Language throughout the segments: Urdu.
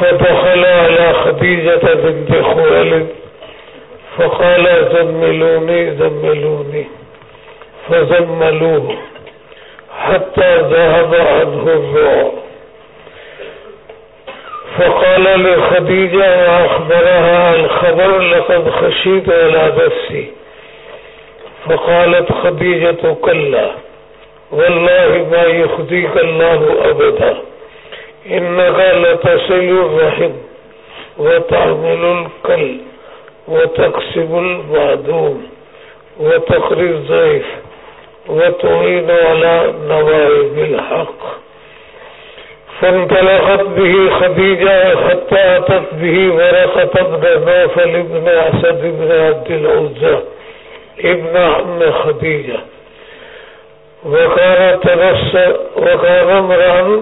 فدخل على خديجة بنت خوالد فقال زملوني زملوني، فزملوه حتى ذهب عنه الرعب. فقال لخديجة وأخبرها الخبر، لقد خشيت على نفسي. فقالت خديجة، كلا، والله ما يخديك الله أبدا. إنك لتصل الرحم وتعمل الكل وتكسب البعدوم وتقري الضيف وتعين على نوائب الحق. فانطلقت به خديجة حتى أتت به ورقة ابن نوفل ابن أسد ابن عبد العزة ابن عم خديجة. وكان تنصر وكان امرأ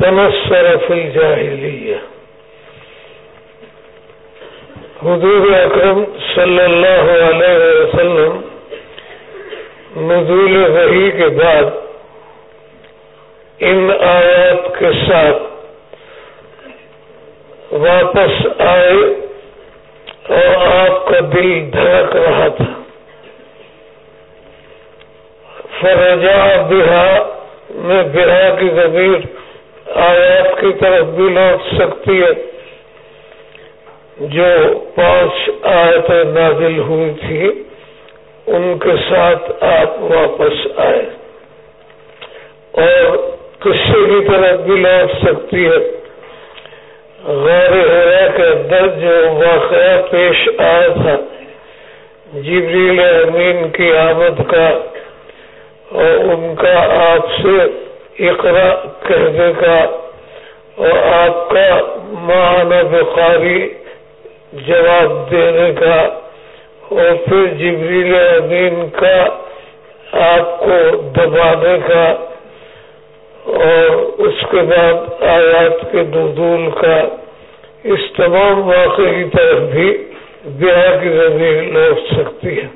تنصر في الجاهلية. حضور اکرم صلی اللہ علیہ وسلم نزول وحی کے بعد ان آیات کے ساتھ واپس آئے اور آپ کا دل دھڑک رہا تھا۔ فرجا بہا میں بہا کی ضمیر آیات کی طرف بھی لوٹ سکتی ہے؟ جو پانچ آیتیں نازل ہوئی تھی، ان کے ساتھ آپ واپس آئے۔ اور قصے کی طرف بھی لوٹ سکتی ہے۔ غیر ہرا کے اندر جو واقعہ پیش آیا تھا، جبریل امین کی آمد کا اور ان کا آپ سے اقرا کہنے کا اور آپ کا ماہانہ بخاری جواب دینے کا اور پھر جبریل امین کا آپ کو دبانے کا اور اس کے بعد آیات کے نزول کا اس تمام واقعے کی طرف بھی بیاہ کی زمین لوٹ سکتی ہے۔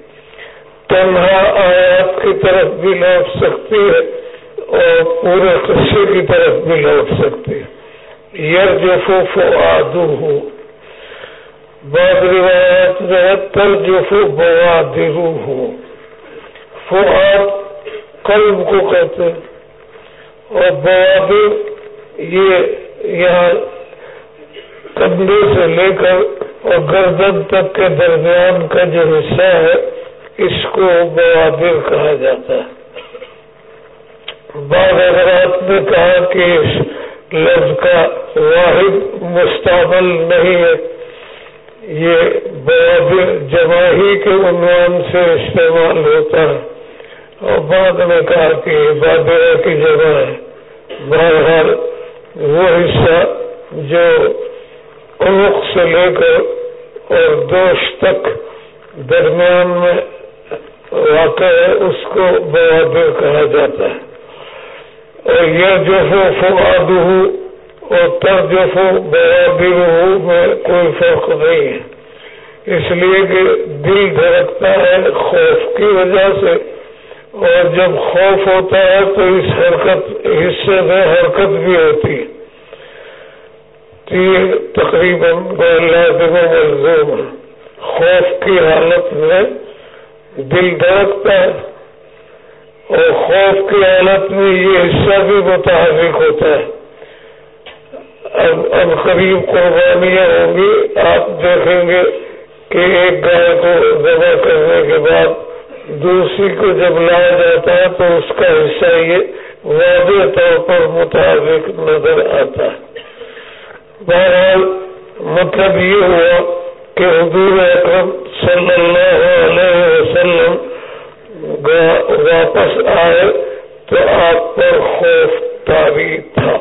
تنہا آیات کی طرف بھی لوٹ سکتی ہے۔ اور پورے قصے کی طرف بھی لوٹ سکتی ہے یر جو فو آدو ہو بعض روایت میں ترجف بوادرو۔ ہو فواد قلب کو کہتے اور بوادر یہ یہاں کندھے سے لے کر اور گردن تک کے درمیان کا جو حصہ ہے، اس کو بوادر کہا جاتا ہے۔ بعض حضرات نے کہا کہ اس لفظ کا واحد مستعمل نہیں ہے۔ یہ بوادر جماہی کے عنوان سے استعمال ہوتا ہے۔ اور بعد میں کہا کہ بادرہ کی جگہ ہے۔ بہرحال وہ حصہ جو انوق سے لے کر اور دوش تک درمیان میں واقع ہے، اس کو بوادر کہا جاتا ہے۔ اور یہ جو فواد ہو اور ترجف بوادر میں کوئی فرق نہیں ہے۔ اس لیے کہ دل دھڑکتا ہے خوف کی وجہ سے، اور جب خوف ہوتا ہے تو اس حرکت، حصے میں حرکت بھی ہوتی ہے۔ یہ تقریباً ملزوم ہے۔ خوف کی حالت میں دل دھڑکتا ہے۔ اور خوف کی حالت میں یہ حصہ بھی متحرک ہوتا ہے۔ اب اب قریب قربانیاں ہوں گی۔ آپ دیکھیں گے کہ ایک گائے کو ذبح کرنے کے بعد دوسری کو جب لایا جاتا ہے تو اس کا حصہ یہ واضح طور پر مطابق نظر آتا ہے۔ بہرحال مطلب یہ ہوا کہ حضور اکرم صلی اللہ علیہ وسلم واپس آئے تو آپ پر خوف تاری تھا۔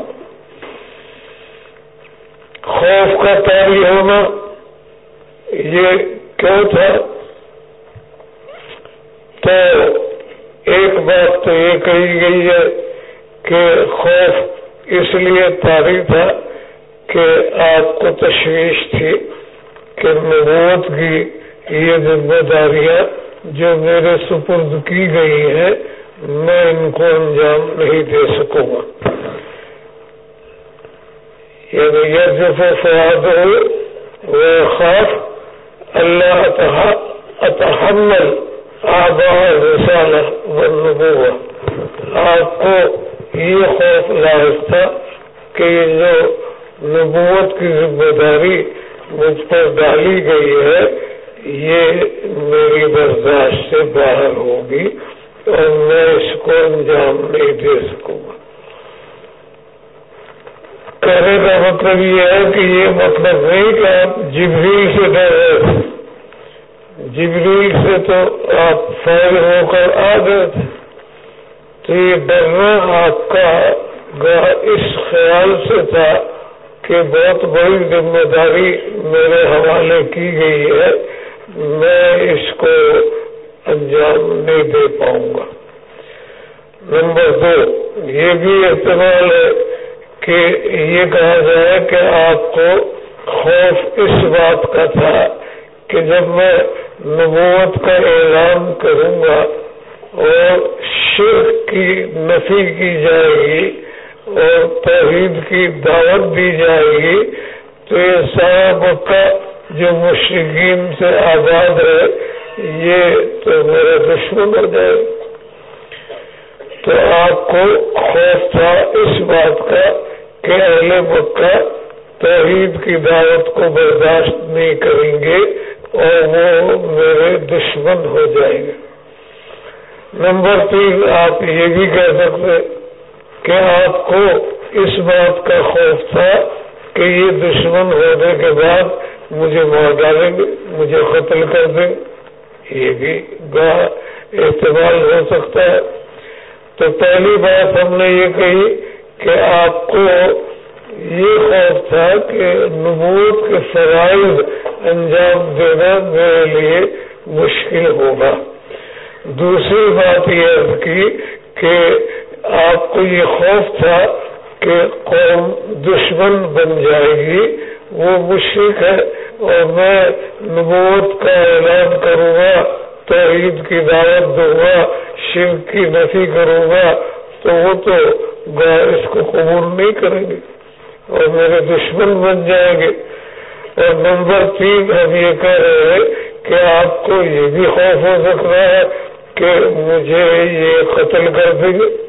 خوف کا تاری ہونا یہ کیوں تھا؟ تو ایک بات تو یہ کہی گئی ہے کہ خوف اس لیے تاری تھا کہ آپ کو تشویش تھی کہ نبوت کی یہ ذمہ داریاں جو میرے سپرد کی گئی ہیں میں ان کو انجام نہیں دے سکوں گا۔ یعنی یہ جو فواد ہو وہ خوف اللہ اتحمل آبا رسالہ و آپ کو یہ خوف لاحق تھا کہ جو نبوت کی ذمہ داری مجھ پر ڈالی گئی ہے یہ میری برداشت سے باہر ہوگی اور میں اس کو انجام نہیں دے سکوں گا۔ کہنے کا مطلب یہ ہے کہ یہ مطلب نہیں کہ آپ جبریل سے ڈر رہے تھے جبریل سے تو آپ فیل ہو کر آ گئے تھے۔ تو یہ ڈرنا آپ کا اس خیال سے تھا کہ بہت بڑی ذمہ داری میرے حوالے کی گئی ہے۔ میں اس کو انجام نہیں دے پاؤں گا۔ نمبر دو، یہ بھی احتمال ہے کہ یہ کہا جائے کہ آپ کو خوف اس بات کا تھا کہ جب میں نبوت کا اعلان کروں گا اور شرک کی نفی کی جائے گی اور توحید کی دعوت دی جائے گی، تو یہ سارا مکہ جو مشرقین سے آزاد ہے یہ تو میرا دشمن ہو جائے تو آپ کو خوف تھا اس بات کا کہ اہل مکہ توحید کی دعوت کو برداشت نہیں کریں گے اور وہ میرے دشمن ہو جائیں گے۔ نمبر تین، آپ یہ بھی کہہ سکتے کہ آپ کو اس بات کا خوف تھا کہ یہ دشمن ہونے کے بعد مجھے مار ڈالیں گے، مجھے قتل کر دیں۔ یہ بھی استعمال ہو سکتا ہے۔ تو پہلی بات ہم نے یہ کہی کہ آپ کو یہ خوف تھا کہ نبوت کے فرائض انجام دینا میرے لیے مشکل ہوگا۔ دوسری بات یہ کی کہ آپ کو یہ خوف تھا کہ قوم دشمن بن جائے گی۔ وہ مشرق ہے اور میں نبوت کا اعلان کروں گا، توحید کی دعوت دوں گا شیو کی نفی کروں گا، تو وہ تو اس کو قبول نہیں کریں گے اور میرے دشمن بن جائیں گے۔ اور نمبر تین ہم یہ کہہ رہے ہیں کہ آپ کو یہ بھی خوف ہو سکتا ہے کہ مجھے یہ قتل کر دیں گے۔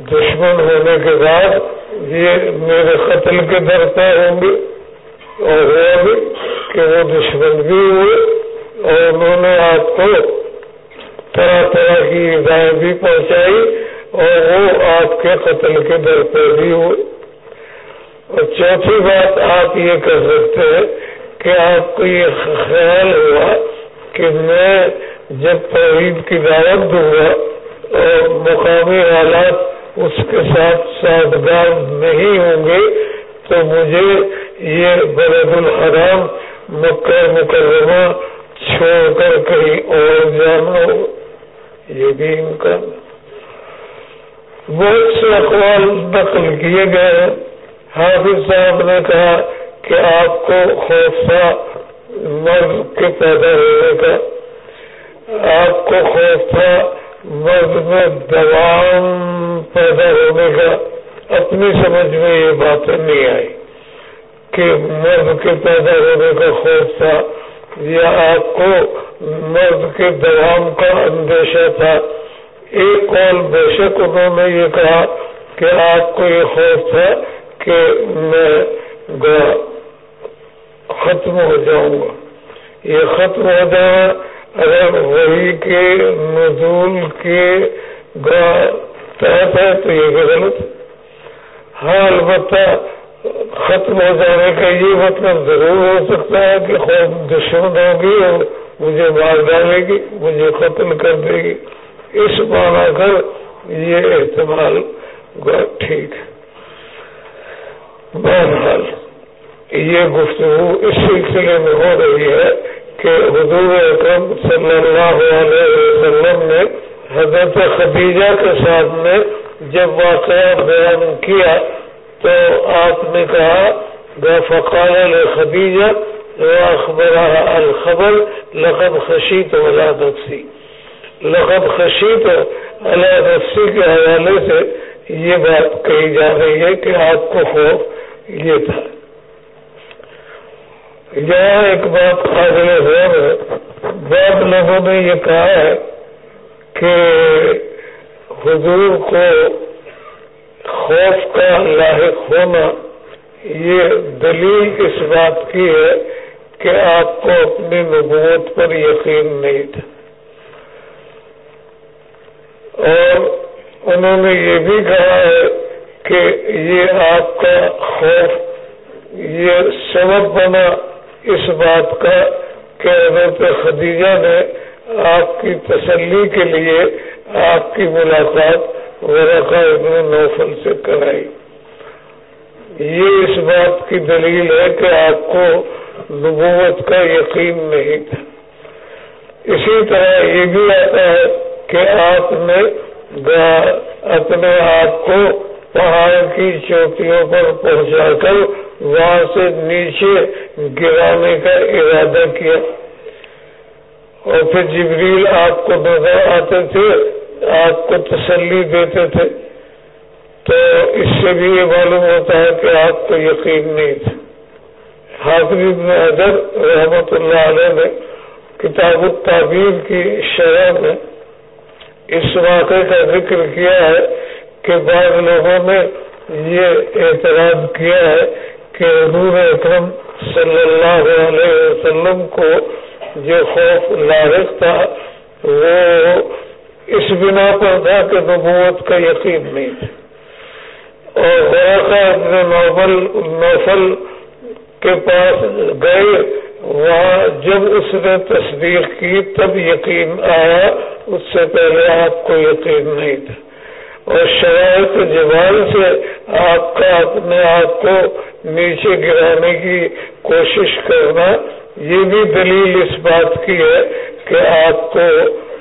دشمن ہونے کے بعد یہ میرے قتل کے در پہ ہوں گے اور ہوا بھی کہ وہ دشمن بھی ہوئے اور انہوں نے آپ کو طرح طرح کی ہدایت بھی پہنچائی اور وہ آپ کے قتل کے در پہ بھی ہوئے۔ اور چوتھی بات آپ یہ کر سکتے ہیں کہ آپ کو یہ خیال ہوا کہ میں جب توحید کی دعوت دوں گا اور مقامی حالات اس کے ساتھ سازگار نہیں ہوں گے، تو مجھے یہ بلد الحرام مکہ مکرمہ چھوڑ کر کہیں اور جانا ہو۔ یہ بھی امکان۔ بہت سے اقوال نقل کیے گئے ہیں۔ حافظ صاحب نے کہا کہ آپ کو خوفہ مرد کے پیدا ہونے کا، آپ کو خوف تھا مرد میں دوام پیدا ہونے کا اپنی سمجھ میں یہ باتیں نہیں آئی کہ مرد کے پیدا ہونے کا خوف تھا یا آپ کو مرد کے دوام کا اندیشہ تھا۔ ایک قول بے شک انہوں نے یہ کہا کہ آپ کو یہ خوف تھا کہ میں ختم ہو جاؤں گا۔ یہ ختم ہو جانا وہی کے نزول کے تحت ہے تو یہ غلط ہاں البتہ ختم ہو جانے کا یہ مطلب ضرور ہو سکتا ہے کہ خوف دشمن ہوگی اور مجھے مار ڈالے گی، مجھے قتل کر دے گی۔ اس مانا کر یہ احتمال ٹھیک۔ ہے بہرحال، یہ گفتگو اس سلسلے میں ہو رہی ہے۔ کہ حضور اکرم صلی اللہ علیہ وسلم نے حضرت خدیجہ کے ساتھ میں جب واقعہ بیان کیا تو آپ نے کہا فقال خدیجہ اخبر الخبر لقب خشیت ولا نفسی. لقب خشیت اللہ نفسی کے حوالے سے یہ بات کہی جا رہی ہے کہ آپ کو خوف یہ تھا۔ یہاں ایک بات قابل غور ہے بہت لوگوں نے یہ کہا ہے کہ حضور کو خوف کا لاحق ہونا یہ دلیل اس بات کی ہے کہ آپ کو اپنی نبوت پر یقین نہیں تھا۔ اور انہوں نے یہ بھی کہا ہے کہ یہ آپ کا خوف یہ سبب بنا اس بات کا کہ حضرت خدیجہ نے آپ کی تسلی کے لیے آپ کی ملاقات ورقہ ابن نوفل سے کرائی۔ یہ اس بات کی دلیل ہے کہ آپ کو نبوت کا یقین نہیں تھا۔ اسی طرح یہ بھی آتا ہے کہ آپ نے اپنے آپ کو پہاڑ کی چوٹیوں پر پہنچا کر وہاں سے نیچے گرانے کا ارادہ کیا۔ اور پھر جبریل آپ کو نظر آتے تھے، آپ کو تسلی دیتے تھے۔ تو اس سے بھی یہ معلوم ہوتا ہے کہ آپ کو یقین نہیں تھا۔ حافظ ابن حضر رحمت اللہ علیہ نے کتاب التعبیر کی شرح میں اس واقعے کا ذکر کیا ہے کہ بعض لوگوں نے یہ اعتراض کیا ہے کہ حضور اکرم صلی اللہ علیہ وسلم کو جو خوف لارق تھا، وہ اس بنا پر تھا کہ نبوت کا یقین نہیں تھا۔ اور اپنے نوبل نوفل کے پاس گئے، وہاں جب اس نے تصدیق کی، تب یقین آیا، اس سے پہلے آپ کو یقین نہیں تھا۔ اور شرائط جبال سے آپ کا اپنے آپ کو نیچے گرانے کی کوشش کرنا، یہ بھی دلیل اس بات کی ہے کہ آپ کو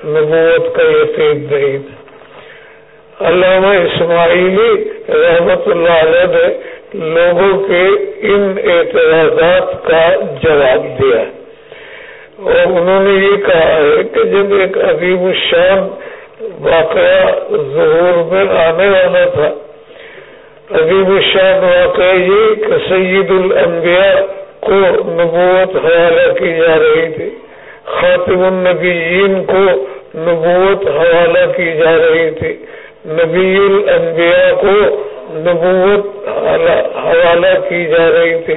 نبوت کا یقین نہیں تھا۔ علامہ اسماعیلی رحمت اللہ علیہ نے لوگوں کے ان اعتراضات کا جواب دیا۔ اور انہوں نے یہ کہا ہے کہ جب ایک عظیم الشان واقعہ ظہور میں آنے والا تھا۔ عظیم الشان واقعہ یہ کہ سید الانبیاء کو نبوت حوالہ کی جا رہی تھی۔ خاتم النبیین کو نبوت حوالہ کی جا رہی تھی۔ نبی الانبیاء کو نبوت حوالہ کی جا رہی تھی۔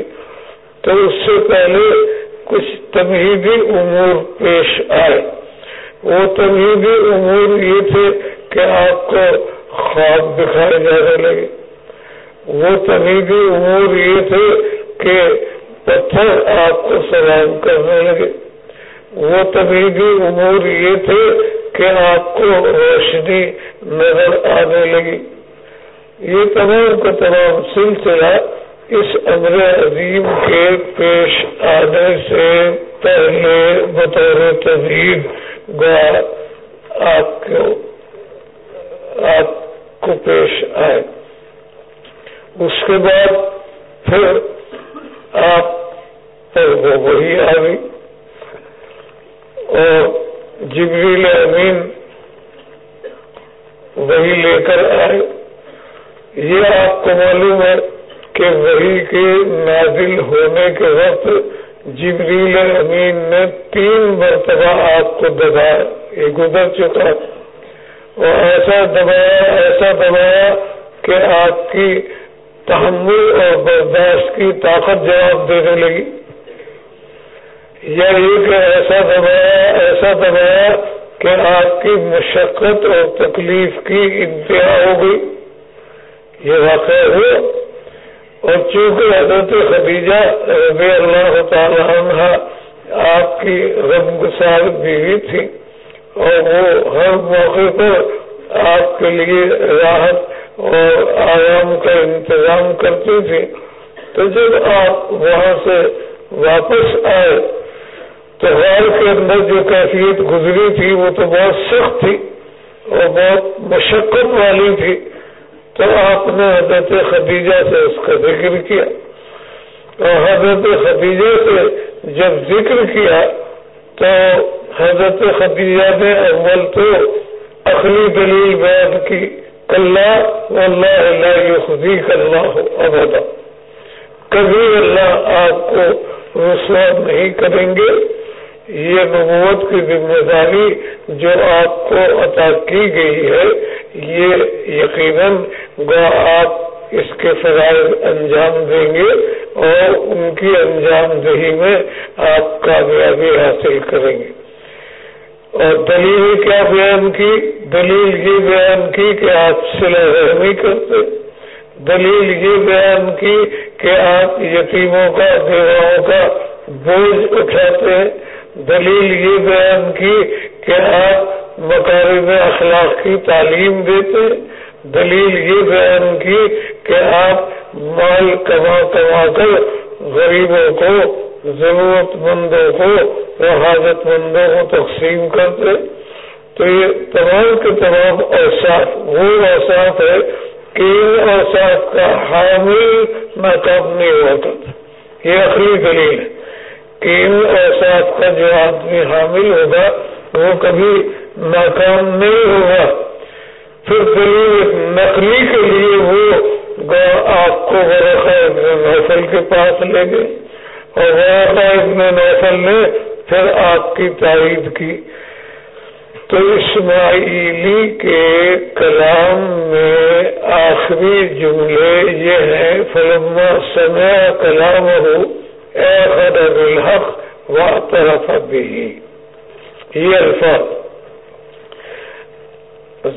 تو اس سے پہلے کچھ تمہیدی امور پیش آئے۔ وہ تمہیدی امور یہ تھے کہ آپ کو خواب دکھائے جانے لگے۔ وہ تمہیدی امور یہ تھے کہ پتھر آپ کو سلام کرنے لگے۔ وہ تمہیدی امور یہ تھے کہ آپ کو روشنی نظر آنے لگی۔ یہ تمام کا تمام سلسلہ اس امر عظیم کے پیش آنے سے پہلے بطور تجیب آپ کو آپ کو پیش آئے۔ اس کے بعد پھر آپ پر وہ وہی آ گئی۔ اور جبریل امین وہی لے کر آئے۔ یہ آپ کو معلوم ہے کہ وہی کے نازل ہونے کے وقت جبریل امین نے تین مرتبہ آپ کو دبایا، یہ گزر چکا۔ اور ایسا دبایا ایسا دبایا کہ آپ کی تحمل اور برداشت کی طاقت جواب دینے لگی۔ یا یہ کہ ایسا دبایا ایسا دبایا کہ آپ کی مشقت اور تکلیف کی انتہا ہو گئی۔ یہ واقع ہوا۔ اور چونکہ حضرت خدیجہ رضی اللہ تعالی عنہ آپ کی غم گسار بیوی تھی، اور وہ ہر موقع پر آپ کے لیے راحت اور آرام کا انتظام کرتی تھی۔ تو جب آپ وہاں سے واپس آئے، تو غیر کے اندر جو کیفیت گزری تھی وہ تو بہت سخت تھی اور بہت مشقت والی تھی۔ تو آپ نے حضرت خدیجہ سے اس کا ذکر کیا اور حضرت خدیجہ سے جب ذکر کیا تو حضرت خدیجہ نے اول تو اخلی دلیل بیان کی اللہ اللہ خدی کرنا ہو ابدا۔ کبھی اللہ آپ کو رسوا نہیں کریں گے۔ یہ نبوت کی ذمہ داری جو آپ کو عطا کی گئی ہے، یہ یقیناً آپ اس کے فرائض انجام دیں گے اور ان کی انجام دہی میں آپ کامیابی حاصل کریں گے۔ اور دلیل کیا بیان کی؟ دلیل یہ بیان کی کہ آپ سلا رحمی کرتے۔ دلیل یہ بیان کی کہ آپ یتیموں کا بیواؤں کا بوجھ اٹھاتے۔ ہیں دلیل یہ بیان کی کہ آپ مقارب اخلاق کی تعلیم دیتے، دلیل یہ بیان کی کہ آپ مال کما کما کر غریبوں کو، ضرورت مندوں کو حاجت مندوں کو تقسیم کرتے۔ تو یہ تمام کے تمام اوساف وہ اوساف ہے کہ ان اوساف کا حامل ناکام نہیں ہوتا۔ یہ اخلی دلیل ہے۔ ان اوساف کا جو آدمی حامل ہوگا، وہ کبھی ناکام نہیں ہوگا۔ پھر دلیل نقلی کے لیے وہ آپ کو محفل کے پاس لے گئے۔ اور ابن نوفل نے پھر آپ کی تائید کی۔ تو اسماعیلی کے کلام میں آخری جملے یہ ہے فلما سمع کلام ہو اے خدر الحق و طرف بھی یہ الفاظ.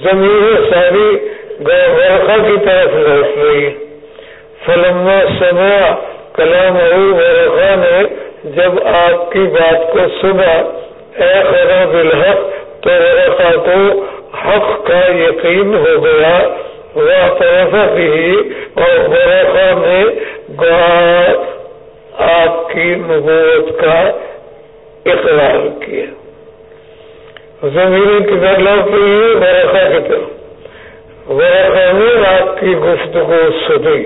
زمین ساری گورخا کی طرف لوٹ رہی فلما سمع کلام ورقا نے جب آپ کی بات کو سنا، اے خراب الحق تو ورقا کو حق کا یقین ہو گیا وہ طرف بھی اور ورقا نے آپ کی نبوت کا اقرار کیا۔ زمین کی بدلاؤ کے لیے ورقا کی طرف۔ ورقا نے آپ کی گفتگو سنی۔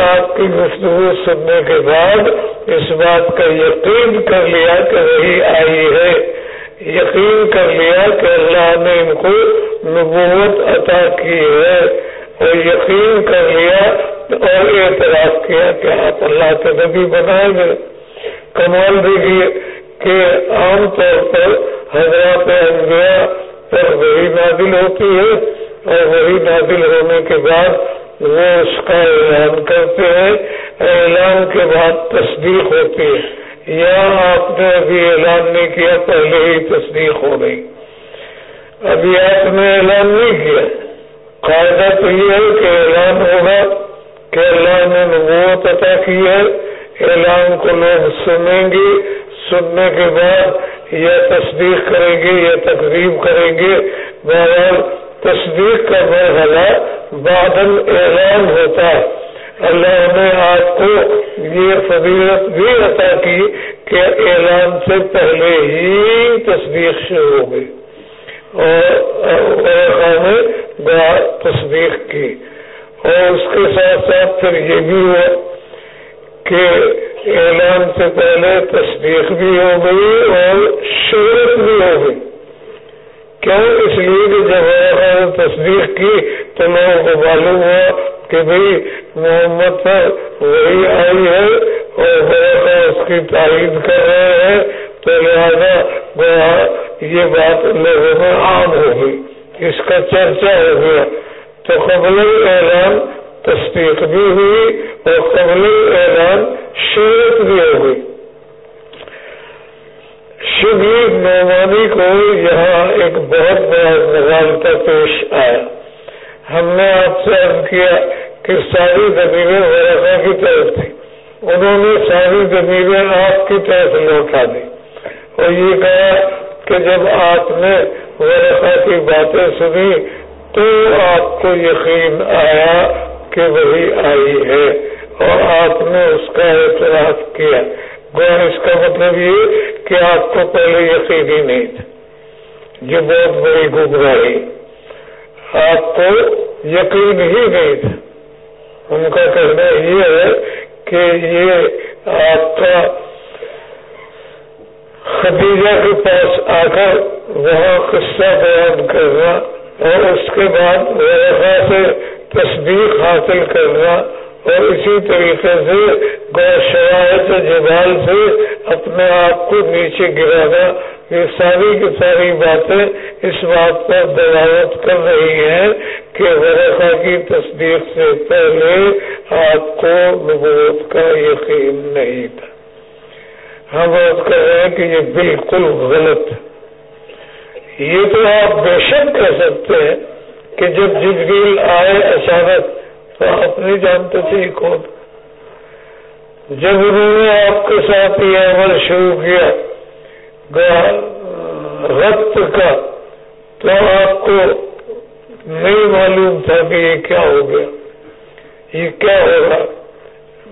آپ کی گفتگو سننے کے بعد اس بات کا یقین کر لیا کہ وہی آئی ہے۔ یقین کر لیا کہ اللہ نے ان کو نبوت عطا کی ہے۔ اور یقین کر لیا اور اعتراف کیا کہ آپ اللہ کے نبی بنائے گئے۔ کمال دیکھیے کہ عام طور پر حضرات انبیاء پر وہی نادل ہوتی ہے اور وہی نادل ہونے کے بعد وہ اس کا اعلان کرتے ہیں۔ اعلان کے بعد تصدیق ہوتی ہے۔ یا آپ نے ابھی اعلان نہیں کیا، پہلے ہی تصدیق ہو گئی۔ ابھی آپ نے اعلان نہیں کیا۔ قاعدہ تو یہ ہے کہ اعلان ہوگا کہ اللہ نے نبوت عطا کی ہے۔ اعلان کو لوگ سنیں گے۔ سننے کے بعد یا تصدیق کریں گے یا تقریب کریں گے۔ بہرحال تصدیق کا مرحلہ بادل اعلان ہوتا اللہ نے آپ کو یہ فضیلت بھی عطا کی کہ اعلان سے پہلے ہی تصدیق شروع ہو گئی۔ اور تصدیق کی اور اس کے ساتھ ساتھ پھر یہ بھی ہوا کہ اعلان سے پہلے تصدیق بھی ہو گئی اور شہرت بھی ہو گئی۔ کیوں؟ اس لیے کہ جب تصدیق کی تو لوگوں کو معلوم ہوا کہ بھائی محمد پر وہی آئی ہے اور اس کی تعریف کر رہے ہیں۔ تو لہٰذا یہ بات لوگوں میں عام ہو گئی، اس کا چرچا ہو گیا۔ تو قبل اعلان تصدیق بھی ہوئی اور قبل اعلان شہرت بھی ہو گئی۔ شبیر نعمانی کو یہاں ایک بہت بڑا مغالطہ پیش آیا۔ ہم نے آپ سے عرض کیا کہ ساری زمینیں ورثہ کی طرف تھی انہوں نے ساری زمینیں آپ کی طرف لوٹا دی اور یہ کہا کہ جب آپ نے ورثہ کی باتیں سنی تو آپ کو یقین آیا کہ وہی آئی ہے اور آپ نے اس کا اعتراف کیا۔ اس کا مطلب یہ کہ آپ کو پہلے یقین ہی نہیں تھا یہ بہت بڑی گمراہی۔ آپ کو یقین ہی نہیں تھا۔ ان کا کہنا یہ ہے کہ یہ آپ کا خدیجہ کے پاس آ کر وہاں قصہ بیان کرنا اور اس کے بعد وہاں سے تصدیق حاصل کرنا اور اسی طریقے سے شرائط جبال سے اپنے آپ کو نیچے گرانا، یہ ساری کی ساری باتیں اس بات پر دعوت کر رہی ہیں کہ ورقا کی تصدیق سے پہلے آپ کو نبوت کا یقین نہیں تھا۔ ہاں، ہم بات کر رہے ہیں کہ یہ بالکل غلط ہے۔ یہ تو آپ بے شک کہہ سکتے ہیں کہ جب جبریل آئے اچانک تو آپ نہیں جانتے تھے یہ کون۔ جب انہوں نے آپ کے ساتھ یہ عمل شروع کیا رقت کا، تو آپ کو نہیں معلوم تھا کہ یہ کیا ہو گیا۔ یہ کیا ہوگا؟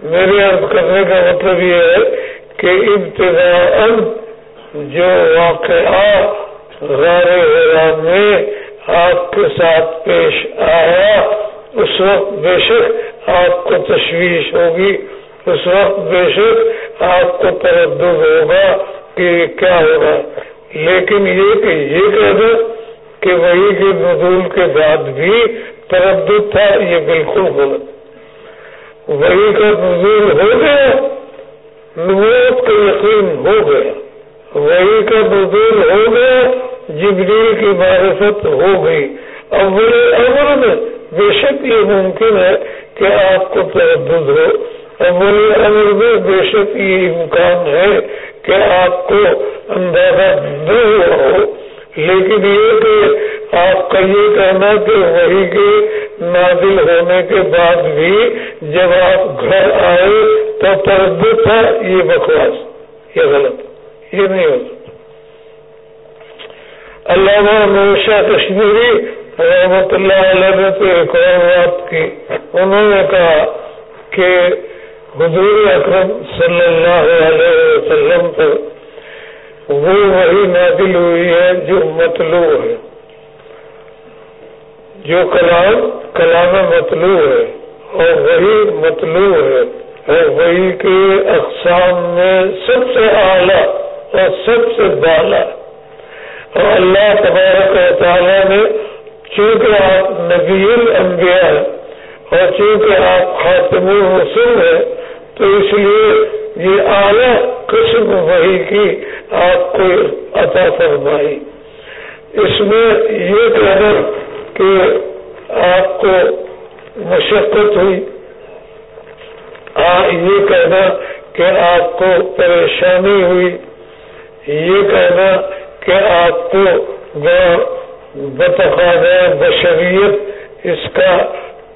میرے عرض کرنے کا مطلب یہ ہے کہ ابتدا جو واقعہ غار میں آپ کے ساتھ پیش آیا، اس وقت بے شک آپ کو تشویش ہوگی، اس وقت بے شک آپ کو تردد ہوگا کہ کیا ہوگا۔ لیکن یہ کہ یہ کہہ دو کہ وہی کے نزول کے بعد بھی تردد تھا، یہ بالکل غلط۔ وہی کا نزول ہو گیا نبوت کا یقین ہو گیا وہی کا بزول ہو گیا جبریل کی معرفت ہو گئی۔ اول امر میں بے شک یہ ممکن ہے کہ آپ کو تردد ہو۔ اول امر میں بے شک یہ امکان ہے کہ آپ کو اندازہ نہ ہوا ہو۔ لیکن یہ کہ آپ کا یہ کہنا کہ وہی کے نازل ہونے کے بعد بھی جب آپ گھر آئے تو تردد تھا یہ بکواس، یہ غلط، یہ نہیں ہو سکتا۔ علامہ نوشا کشمیری رحمت اللہ علیہ نے تو ایک اور بات کی۔ انہوں نے کہا کہ حضور اکرم صلی اللہ علیہ وسلم پر وہ وہی نازل ہوئی ہے، جو مطلوع ہے۔ جو کلام کلام مطلوع ہے اور وہی مطلوع ہے۔ اور وہی کے اقسام میں سب سے اعلیٰ اور سب سے بالا۔ اور اللہ تبارک و تعالیٰ نے چونکہ آپ نبی الانبیاء ہیں اور چونکہ آپ خاتم الرسول ہیں تو اس لیے یہ اعلیٰ قسم وہی کی آپ کو عطا فرمائی۔ اس میں یہ کہنا کہ آپ کو مشقت ہوئی یہ کہنا کہ آپ کو پریشانی ہوئی، یہ کہنا کہ آپ کو بتخاد بشریت اس کا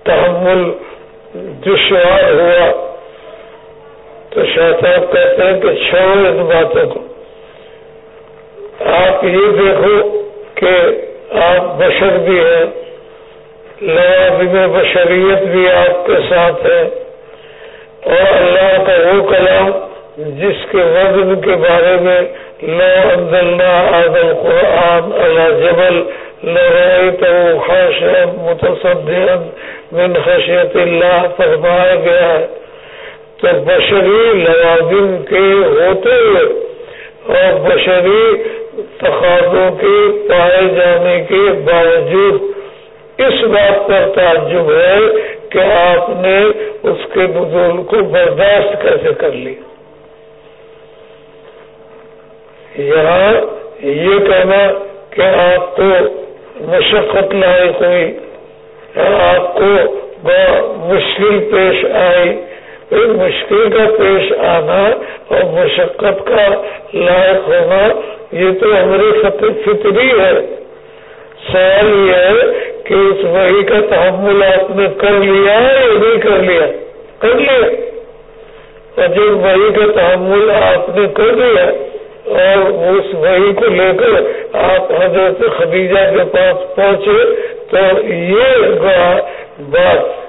تحمل دشوار ہوا۔ تو شاہ صاحب کہتے ہیں کہ چھوڑو ان باتوں کو۔ آپ یہ دیکھو کہ آپ بشر بھی ہیں لوازم بشریت بھی آپ کے ساتھ ہے اور اللہ کا وہ کلام جس کے وزن کے بارے میں لو انزلنا هذا القرآن على جبل لرأيته خاشعا متصدعا من خشية الله فرمایا گیا ہے۔ تو بشری لوازم کے ہوتے ہوئے اور بشری تقاضوں کے پائے جانے کے باوجود اس بات پر تعجب ہے کہ آپ نے اس کے نزول کو برداشت کیسے کر لیا؟ یہاں یہ کہنا کہ آپ کو مشقت لائق ہوئی، آپ کو مشکل پیش آئی مشکل کا پیش آنا اور مشقت کا لائق ہونا، یہ تو ہماری فطری ہے۔ سوال یہ ہے کہ اس وحی کا تحمل آپ نے کر لیا ہے یا نہیں کر لیا؟ کر لیا۔ اور جب وحی کا تحمل آپ نے کر لیا اور اس وہی کو لے کر آپ حضرت خدیجہ کے پاس پہنچے، تو یہ بات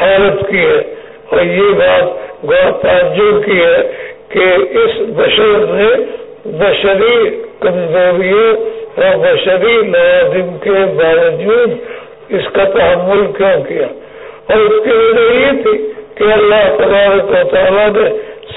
حیرت کی ہے اور یہ بات غور تعجب کی ہے کہ اس بشر نے بشری کمزوریوں اور بشری لوازم کے باوجود اس کا تحمل کیوں کیا؟ اور اس کی وجہ یہ تھی کہ اللہ تبارک و تعالیٰ نے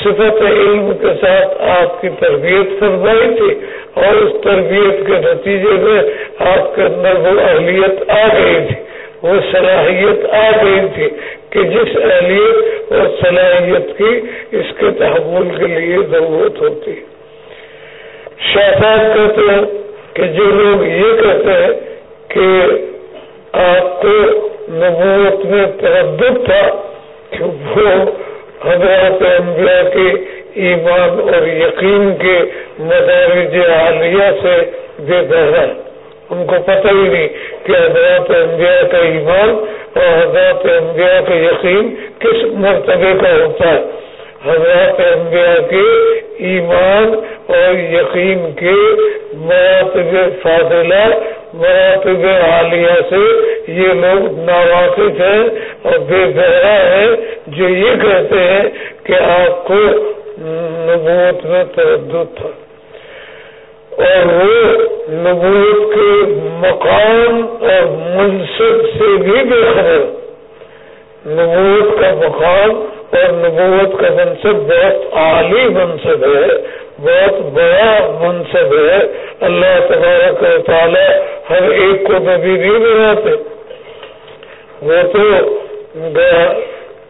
صفت علم کے ساتھ آپ کی تربیت فرمائی تھی اور اس تربیت کے نتیجے میں آپ کے اندر وہ اہلیت آ گئی تھی۔ وہ صلاحیت آ گئی تھی کہ جس اہلیت اور صلاحیت کی اس کے تحمل کے لیے ضرورت ہوتی۔ شاہد کہتے ہیں کہ جو لوگ یہ کہتے ہیں کہ آپ کو نبوت میں تردد تھا کہ وہ حضرات انبیاء کے ایمان اور یقین کے مدارج عالیہ سے بے بہرا ان کو پتہ ہی نہیں کہ حضرات انبیاء کا ایمان اور حضرات انبیاء کا یقین کس مرتبے کا ہوتا ہے۔ حضرات انبیاء کے ایمان اور یقین کے مراتب فاضلہ، مراتب عالیہ سے یہ لوگ ناواقف ہیں اور بے بہرا ہے جو یہ کہتے ہیں کہ آپ کو نبوت میں تردد تھا۔ اور وہ نبوت کے مقام اور منصب سے بھی بے خبر۔ نبوت کا مقام اور نبوت کا منصب بہت عالی منصب ہے، بہت بڑا منصب ہے۔ اللہ تبارک و تعالی ہر ایک کو نبی نہیں بناتے۔ وہ تو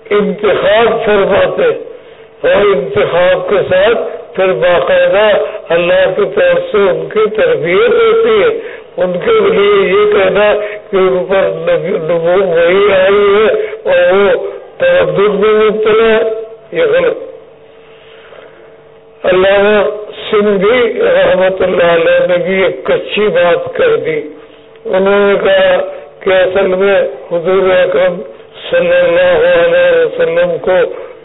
انتخاب فرماتے۔ اور انتخاب کے ساتھ پھر باقاعدہ اللہ کی طرف سے ان کی تربیت ہوتی ہے۔ ان کے لیے یہ کہنا کہ ان پر وہی آئی ہے اور وہ تردد میں مبتلا ہے۔ یہ غلط۔ علامہ سندھی رحمت اللہ علیہ نے بھی ایک کچی بات کر دی۔ انہوں نے کہا کہ اصل میں حضور اکرم صلی اللہ علیہ وسلم کو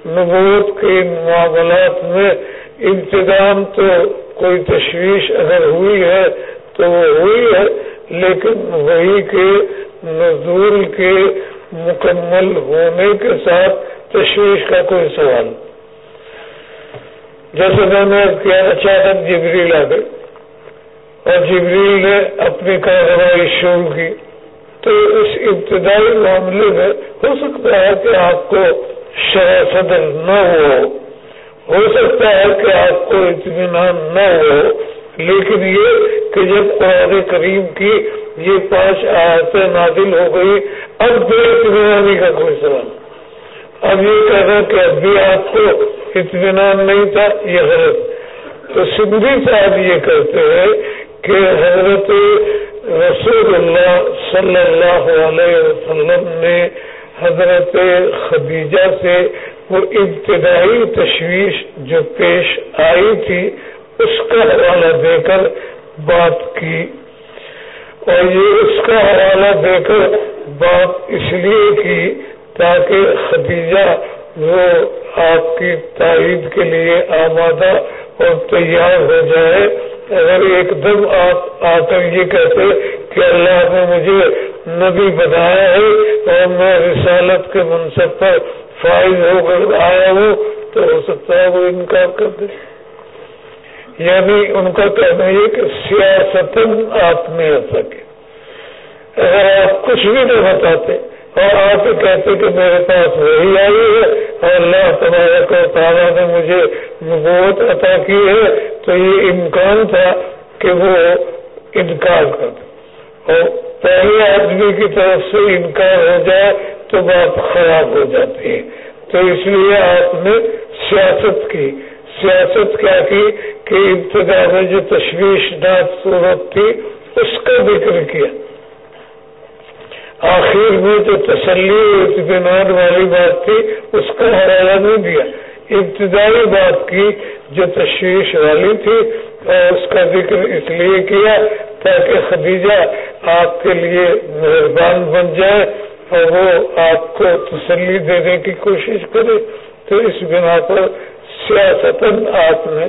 نبوت کے معاملات میں انتظام تو کوئی تشویش اگر ہوئی ہے تو وہ ہوئی ہے، لیکن وہی کے نزول کے مکمل ہونے کے ساتھ تشویش کا کوئی سوال۔ جیسے میں نے کیا، اچانک جبریل آ گئے اور جبریل نے اپنی کارروائی شروع کی۔ تو اس ابتدائی معاملے میں ہو سکتا ہے کہ آپ کو شرح صدر نہ ہو۔ ہو سکتا ہے کہ آپ کو اطمینان نہ ہو، لیکن یہ کہ جب قرآن کریم کی یہ پانچ آیتیں نادل ہو گئی، اب بے اطمینانی کا کوئی سوال اب یہ کہنا کہ اب بھی آپ کو اطمینان نہیں تھا، یہ غلط۔ تو سندھی صاحب یہ کہتے ہیں کہ حضرت رسول اللہ صلی اللہ علیہ وسلم نے حضرت خدیجہ سے وہ ابتدائی تشویش جو پیش آئی تھی، اس کا حوالہ دے کر بات کی۔ اور یہ اس کا حوالہ دے کر بات اس لیے کی تاکہ خدیجہ وہ آپ کی تائید کے لیے آمادہ اور تیار ہو جائے۔ اگر ایک دم آپ آ کر یہ کہتے کہ اللہ نے مجھے نبی بنایا ہے اور میں رسالت کے منصب پر فائز ہو کر آیا ہو تو ہو سکتا ہے وہ انکار کر دے۔ یعنی ان کا کہنا یہ کہ سیاست آپ نہیں آ سکے اگر آپ کچھ بھی نہیں بتاتے اور آپ کہتے کہ میرے پاس وہی آئی ہے اور اللہ تبارک و تعالیٰ نے مجھے نبوت عطا کی ہے، تو یہ امکان تھا کہ وہ انکار کر دے۔ اور پہلے آدمی کی طرف سے انکار ہو جائے تو بات خراب ہو جاتی ہے۔ تو اس لیے آپ نے سیاست کی، سیاست کیا کی کہ ابتدا میں جو تشویش ناک صورت تھی، اس کا ذکر کیا۔ آخر میں جو تسلی اطمینان والی بات تھی، اس کا حوالہ نہیں دیا۔ ابتدائی بات کی جو تشویش والی تھی اور اس کا ذکر اس لیے کیا تاکہ خدیجہ آپ کے لیے مہربان بن جائے اور وہ آپ کو تسلی دینے کی کوشش کرے تو اس بنا پر سیاست آپ نے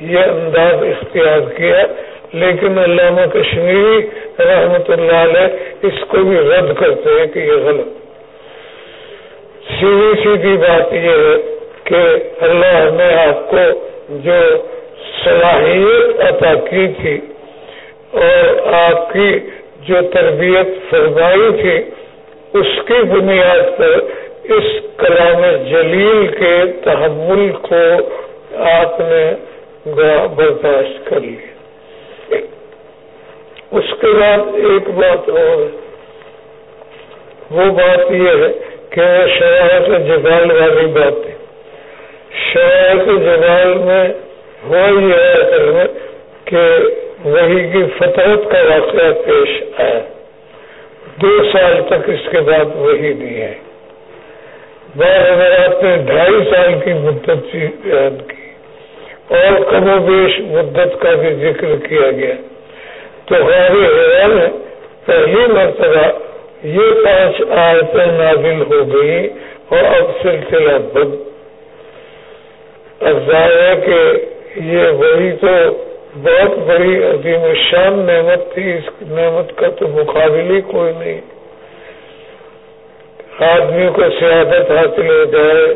یہ انداز اختیار کیا۔ لیکن علامہ کشمیری رحمت اللہ علیہ اس کو بھی رد کرتے ہیں کہ یہ غلط۔ سیدھی سیدھی بات یہ ہے کہ اللہ نے آپ کو جو صلاحیت عطا کی تھی اور آپ کی جو تربیت فرمائی تھی، اس کی بنیاد پر اس کلام جلیل کے تحمل کو آپ نے برداشت کر لی اس کے بعد ایک بات اور۔ وہ بات یہ ہے کہ وہ جبال والی بات ہے۔ شرائط جبال میں ہوا یہ ہے کہ وہی کی فطرت کا واقعہ پیش آیا۔ دو سال تک اس کے بعد وہی نہیں ہے۔ بعض حضرات نے ڈھائی سال کی مدت بیان کی اور کم و بیش مدت کا بھی ذکر کیا گیا۔ تو غیر حیران ہے۔ پہلی مرتبہ یہ پانچ آیتیں نازل ہو گئی اور اب سلسلہ بند۔ اب ظاہر ہے کہ یہ وہی تو بہت بڑی عظیم شان نعمت تھی، اس نعمت کا تو مقابل ہی کوئی نہیں۔ آدمی کو سیادت حاصل ہو جائے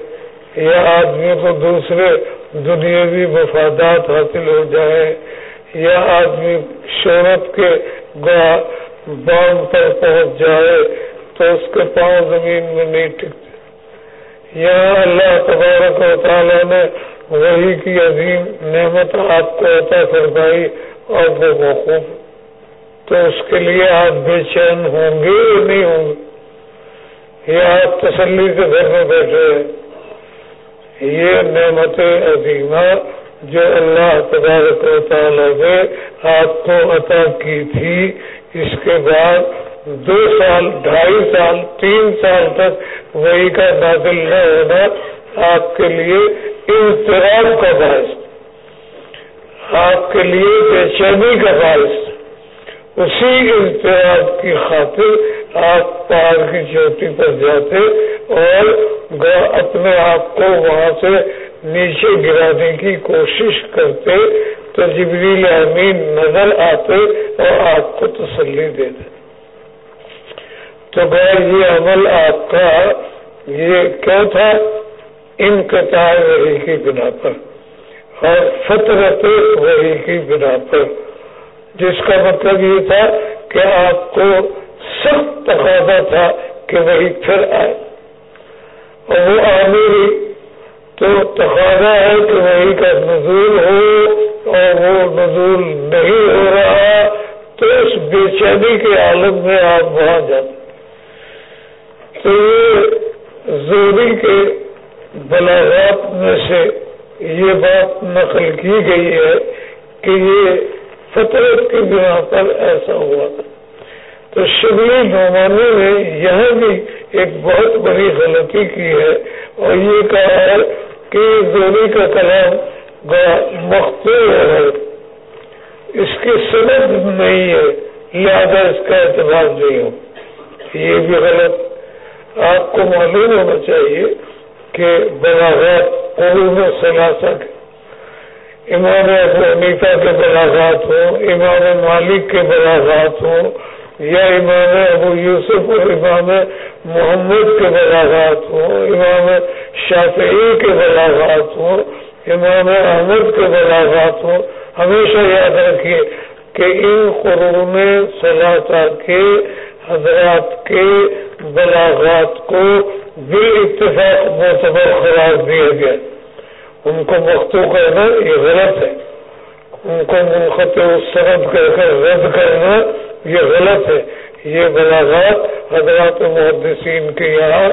یا آدمی کو دوسرے دنیاوی مفادات حاصل ہو جائے یا آدمی شہرت کے باندھ پر پہنچ جائے تو اس کے پاؤں زمین میں نہیں ٹکتے۔ یہاں اللہ تبارک و تعالیٰ نے وہی کی عظیم نعمت آپ کو عطا فرمائی اور وہ موقوف تو اس کے لیے آپ بے چین ہوں گے یا نہیں ہوں گے؟ یہ آپ تسلی سے گھر میں بیٹھے ہیں۔ یہ نعمت عظیمہ جو اللہ تبارک و تعالی نے آپ کو عطا کی تھی، اس کے بعد دو سال، ڈھائی سال، تین سال تک وہی کا نازل نہ ہونا آپ کے لیے انتظام کا باعث، آپ کے لیے بے چینی کا باعث۔ اسی انتظام کی خاطر آپ پہاڑ کی چوٹی پر جاتے اور اپنے آپ کو وہاں سے نیچے گرانے کی کوشش کرتے تو جبریل امین نظر آتے اور آپ کو تسلی دیتے۔ تو غیر یہ عمل آپ کا یہ کیا تھا؟ انقطاع وہی کی بنا پر اور فطرت وہی کی بنا پر، جس کا مطلب یہ تھا کہ آپ کو سخت تقاضا تھا کہ وہی پھر آئے۔ اور وہ آنے تو تقاضا ہے کہ وہی کا نزول ہو اور وہ نزول نہیں ہو رہا، تو اس بے چینی کے عالم میں آپ وہاں جاتے۔ تو یہ زوری کے بلاغات میں سے یہ بات نقل کی گئی ہے کہ یہ فطرت کی بنا پر ایسا ہوا تھا۔ تو شبلی نعمانی نے یہاں بھی ایک بہت بڑی غلطی کی ہے اور یہ کہا ہے کہ زوری کا کلام مختلف ہے۔ اس کی سند نہیں ہے، لہٰذا اس کا اعتبار نہیں ہو۔ یہ بھی غلط۔ آپ کو معلوم ہونا چاہیے کہ بلاغات علوم سلاست امام ابو حنیفہ کے بلاغات ہوں، امام مالک کے بلاغات ہوں، یا امام ابو یوسف اور امام محمد کے بلاغات ہوں، امام شافعی کے بلاغات ہوں، امام احمد کے بلاغات ہوں۔ ہمیشہ یاد رکھیے کہ ان قرون صلاح کے حضرات کے بلاغات کو بے اتفاق معتبر قرار دیا گیا۔ ان کو مختو کرنا یہ غلط ہے۔ ان کو منخط سرد کر کر رد کرنا یہ غلط ہے۔ یہ بلاغات حضرات محدثین کے یہاں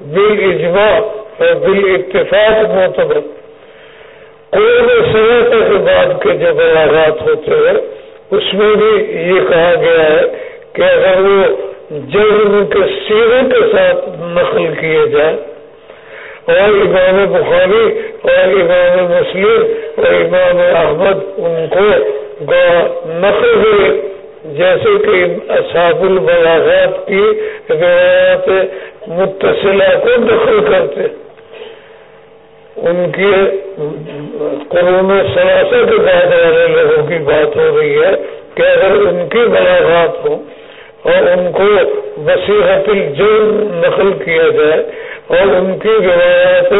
بال اجماع اور بال اتفاق معتبر کوئی سنت کے بعد کے جو بلاغات ہوتے ہیں، اس میں بھی یہ کہا گیا ہے کہ اگر وہ جرم کے سیرے کے ساتھ نقل کیے جائے اور امام بخاری اور امام مسلم اور امام احمد ان کو نقل ہوئے جیسے کہ اصحاب البلاغات کی روایات متصلہ کو دخل کرتے۔ ان کی قرون سیاست کے بعد والے لوگوں کی بات ہو رہی ہے کہ اگر ان کی بلاغات ہوں اور ان کو وسیحت الجن نقل کیا جائے اور ان کی روایات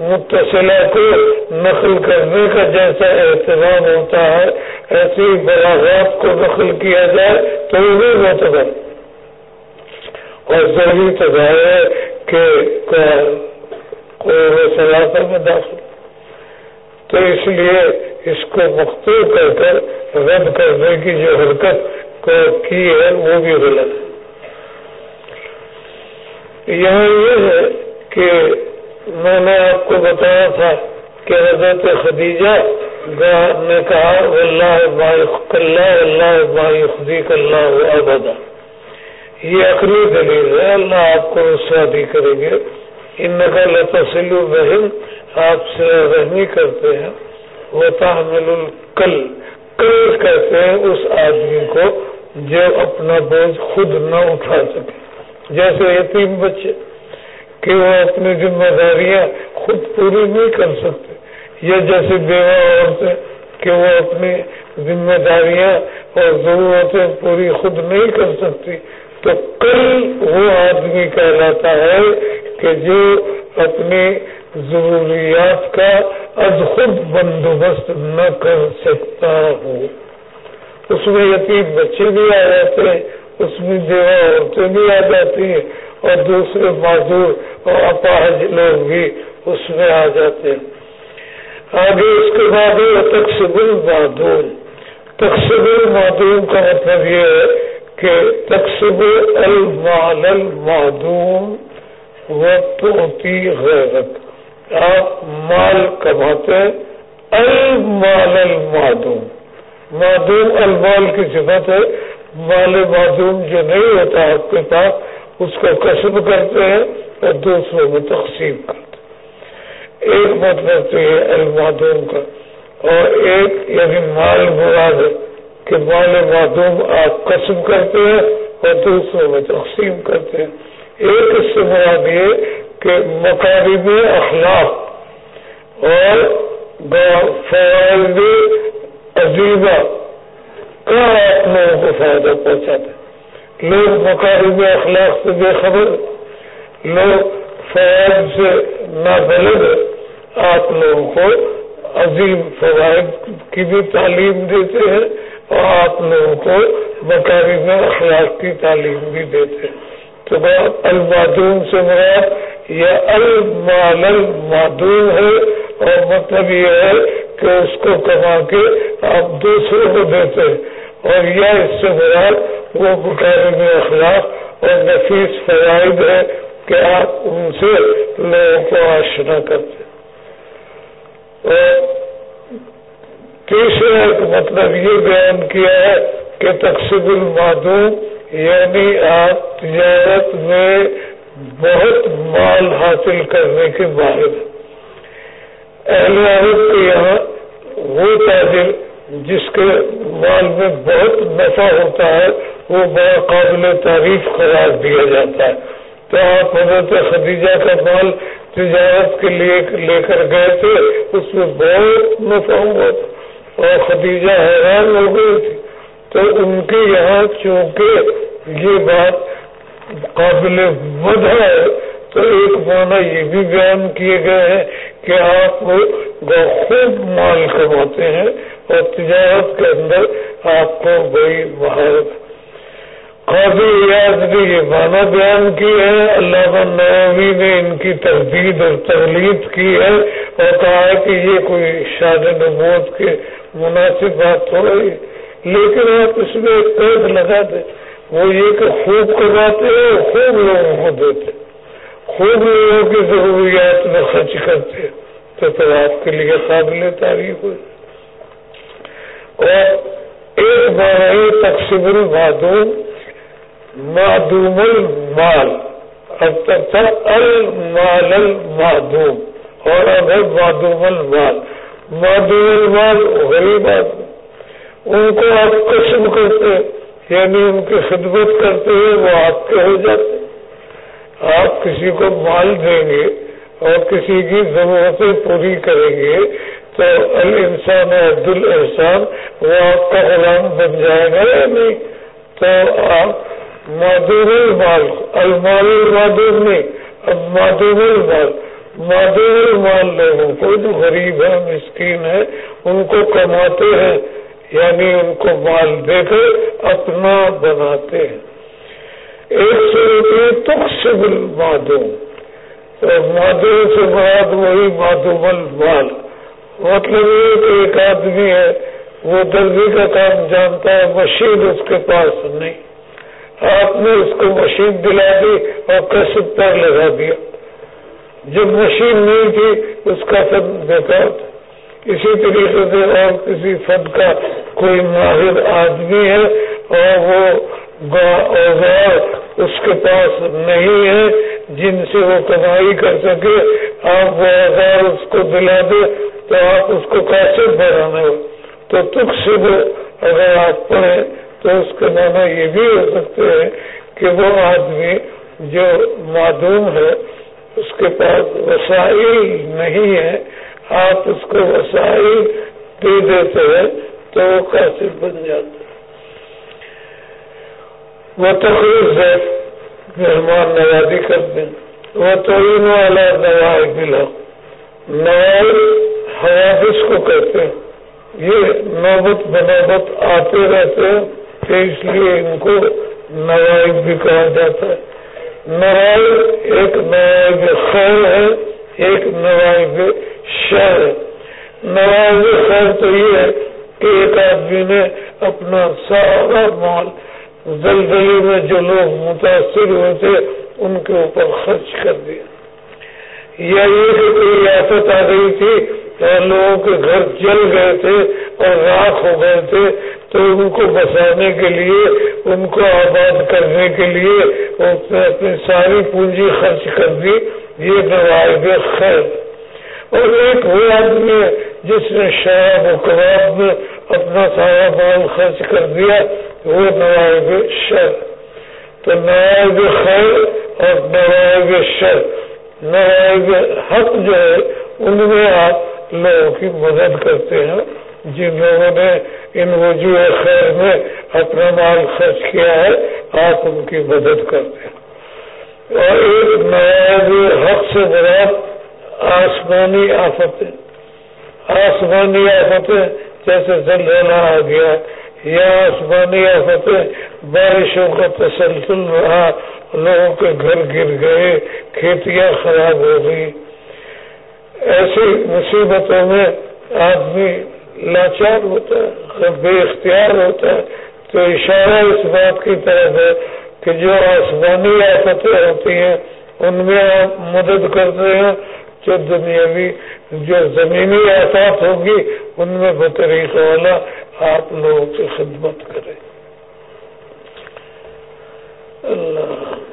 متصلہ کو نقل کرنے کا جیسا اہتمام ہوتا ہے، ایسی بلاغات کو نقل کیا جائے تو وہ معتبر۔ اور ضروری تجار ہے کہ کوئی میں داخل۔ تو اس لیے اس کو مختلف کر کر رد کرنے کی جو حرکت کو کی ہے وہ بھی غلط ہے۔ یہاں یہ ہے کہ میں نے آپ کو بتایا تھا کہ حضرت خدیجہ نے کہا اللہ اللہ بائی خدی اللہ ابدا۔ یہ اخری دلیل ہے، اللہ آپ کو شادی کریں گے ان کا لتسل بہن آپ سے رحمی کرتے ہیں۔ وہ تحمل القل کل کہتے ہیں اس آدمی کو جو اپنا بوجھ خود نہ اٹھا سکے۔ جیسے یتیم بچے کہ وہ اپنی ذمہ داریاں خود پوری نہیں کر سکتے، یا جیسے بیوہ عورتیں کہ وہ اپنی ذمہ داریاں اور ضرورتیں پوری خود نہیں کر سکتی، تو کل وہ آدمی کہلاتا ہے کہ جو اپنی ضروریات کا از خود بندوبست نہ کر سکتا ہو۔ اس میں یتیم بچے بھی آ جاتے ہیں، اس میں دیوا عورتیں بھی آ جاتی ہیں اور دوسرے معذور اور اپاہج لوگ بھی اس میں آ جاتے ہیں۔ آگے اس کے بعد تقسب المعدوم۔ تقسب المعدوم کا مطلب یہ ہے کہ تقسب المال المعدوم وقتی غیرت۔ آپ مال کماتے المال المعدوم۔ معدوم المال کی صفت ہے مال معدوم جو نہیں ہوتا آپ کے پاس، اس کو کسب کرتے ہیں اور دوسروں میں تقسیم کرتے ایک مطلب تو یہ المعدوم کا۔ اور ایک یعنی مال مراد ہے کہ مال معدوم آپ قسم کرتے ہیں اور دوسروں میں تقسیم کرتے ہیں۔ ایک اس سے مراد یہ کہ مقابل اخلاق اور فوائد عجیبہ کا آپ لوگوں کو فائدہ پہنچاتے لوگ مقابل اخلاق سے بے خبر، لوگ فوائد سے نابلد آپ لوگوں کو عظیم فوائد کی بھی تعلیم دیتے ہیں اور آپ لوگوں کو مکاری میں اخلاق کی تعلیم بھی دیتے ہیں۔ تو المعدوم سے مراد یہ المال المعدوم ہے اور مطلب یہ ہے کہ اس کو کما کے آپ دوسروں کو دیتے اور یا اس سے مراد وہ مکاری میں اخلاق اور نفیس فوائد ہے کہ آپ ان سے لوگوں کو آشنا کرتے اور تیسرا ایک مطلب یہ بیان کیا ہے کہ تقسیم المعدوم یعنی آپ تجارت میں بہت مال حاصل کرنے کے ماہر اہل عرب کے یہاں وہ تاجر جس کے مال میں بہت نفع ہوتا ہے، وہ بڑا قابل تعریف قرار دیا جاتا ہے۔ تو آپ حضرت خدیجہ کا مال تجارت کے لیے لے کر گئے تھے، اس میں بہت نفع ہوا تھا۔ اور خدیجہ حیران ہو گئی تھی تو ان کے یہاں چونکہ یہ بات قابل مد ہے، تو ایک معنی یہ بھی بیان کیے گئے ہیں کہ آپ خوب مال کماتے ہیں اور تجارت کے اندر آپ کو بڑی مہارت۔ قابل ریاض نے یہ معنی بیان کی ہے اللہ نوی نے ان کی تردید اور تغلیب کی ہے اور کہا ہے کہ یہ کوئی شاد نبوت کے مناسب بات ہو رہی لیکن آپ اس میں ایک قید لگا دیں وہ یہ کہ خوب کرواتے ہیں، خوب لوگوں کو دیتے خوب لوگوں کی ضروریات میں خرچ کرتے تو پھر آپ کے لیے قابل تعریف ہوئی اور ایک بار تقسیم المعدوم، معدوم المال۔ اب تک تھا، المال المعدوم۔ اور اب ہے معدوم المال۔ مال غریب آدمی۔ ان کو آپ قسم کرتے یعنی ان کی خدمت کرتے ہیں وہ آپ کے ہو جاتے آپ کسی کو مال دیں گے اور کسی کی ضرورتیں پوری کریں گے، تو الانسان عبد الحسان وہ آپ کا غلام بن جائے گا یا نہیں؟ تو آپ معدوم المال المال المعدوم نہیں، اب معدوم المال۔ معدوم المال لوگوں کو جو غریب ہے مسکین ہے ان کو کماتے ہیں۔ یعنی ان کو مال دے کر اپنا بناتے ہیں۔ ایک سو روپئے تک سبل معدوم معدوم سے بعد وہی معدوم المال۔ مطلب یہ کہ ایک آدمی ہے، وہ درزی کا کام جانتا ہے، مشین اس کے پاس نہیں۔ آپ نے اس کو مشین دلا دی اور کسب پر لگا دیا۔ جب مشین نہیں تھی، اس کا فن بیکار تھا اسی طریقے سے اور کسی فن کا کوئی ماہر آدمی ہے اور وہ اوزار اس کے پاس نہیں ہے جن سے وہ کمائی کر سکے، آپ وہ اوزار اس کو دلا دے تو آپ اس کو کیسے بڑھانے؟ ہو تو تک سے اگر آپ پڑھیں تو اس کے معنی یہ بھی ہو سکتے ہیں کہ وہ آدمی جو معدوم ہے، اس کے پاس وسائل نہیں ہے آپ اس کو وسائل دے دیتے ہیں تو وہ کیسے بن جاتے وہ تقریب ہے مہمان نوازی کر دیں وہ تو والا نواز ملا نواز حوافظ کو کہتے ہیں۔ یہ نوبت بنوبت آتے رہتے ہیں کہ اس لیے ان کو نوائب بھی کہا جاتا ہے۔ نوائب ایک نوائب خیر ہے۔ ایک نوائب شہر ہے۔ نوائب خیر تو یہ ہے کہ ایک آدمی نے اپنا سارا مال زلزلے میں جو لوگ متاثر ہوئے تھے، ان کے اوپر خرچ کر دیا۔ یا یہ کہ کوئی آفت آ گئی تھی اور لوگوں کے گھر جل گئے تھے اور راکھ ہو گئے تھے، تو ان کو بسانے کے لیے، ان کو آباد کرنے کے لیے، اس نے اپنی ساری پونجی خرچ کر دی۔ یہ نوائب خیر اور ایک وہ آدمی جس نے شراب و کباب میں اپنا سارا مال خرچ کر دیا، وہ نوائب شر تو نوائب خیر اور نوائب شر۔ نوائب حق جو ہے، ان میں آپ لوگوں کی مدد کرتے ہیں۔ جن لوگوں نے ان وجوہ خیر میں اپنا مال خرچ کیا ہے، آپ ان کی مدد کرتے ہیں۔ اور ایک نوائب حق سے بڑا آسمانی آفتیں۔ آسمانی آفتیں جیسے زلزلہ آ گیا، یا آسمانی آفتیں بارشوں کا تسلسل رہا، لوگوں کے گھر گر گئے، کھیتیاں خراب ہو گئی۔ ایسی مصیبتوں میں آدمی لاچار ہوتا ہے بے اختیار ہوتا۔ ہے تو اشارہ اس بات کی طرف ہے کہ جو آسمانی آفتیں ہوتی ہیں، ان میں آپ مدد کرتے ہیں جو دنیاوی جو زمینی آفات ہوگی، ان میں بطریق والا آپ لوگوں کی خدمت کریں۔ اللہ